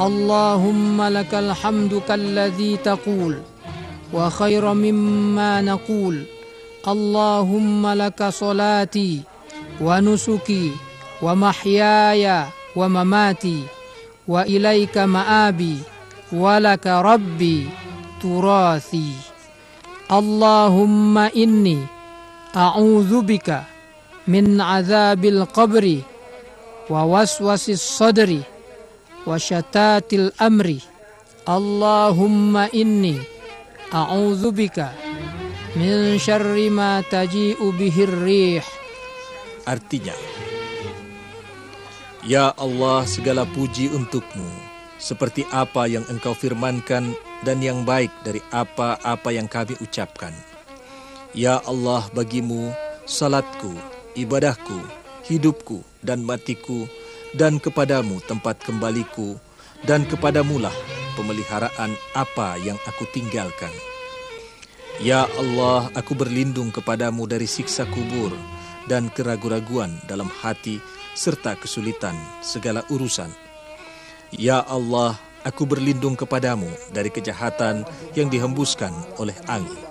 اللهم لك الحمد كالذي تقول وخير مما نقول اللهم لك صلاتي ونسكي ومحياي ومماتي وإليك مآبي ولك ربي تراثي اللهم إني أعوذ بك من عذاب القبر ووسوس الصدر wasyatatil amri. Allahumma inni a'udzubika min syarri ma taji'u bihir rih Artinya Ya Allah segala puji untukmu seperti apa yang engkau firmankan dan yang baik dari apa-apa yang kami ucapkan. Ya Allah bagimu salatku ibadahku hidupku dan matiku dan kepadamu tempat kembaliku, dan kepadamulah pemeliharaan apa yang aku tinggalkan. Ya Allah, aku berlindung kepadamu dari siksa kubur, dan keraguan-raguan dalam hati serta kesulitan segala urusan. Ya Allah, aku berlindung kepadamu dari kejahatan yang dihembuskan oleh angin.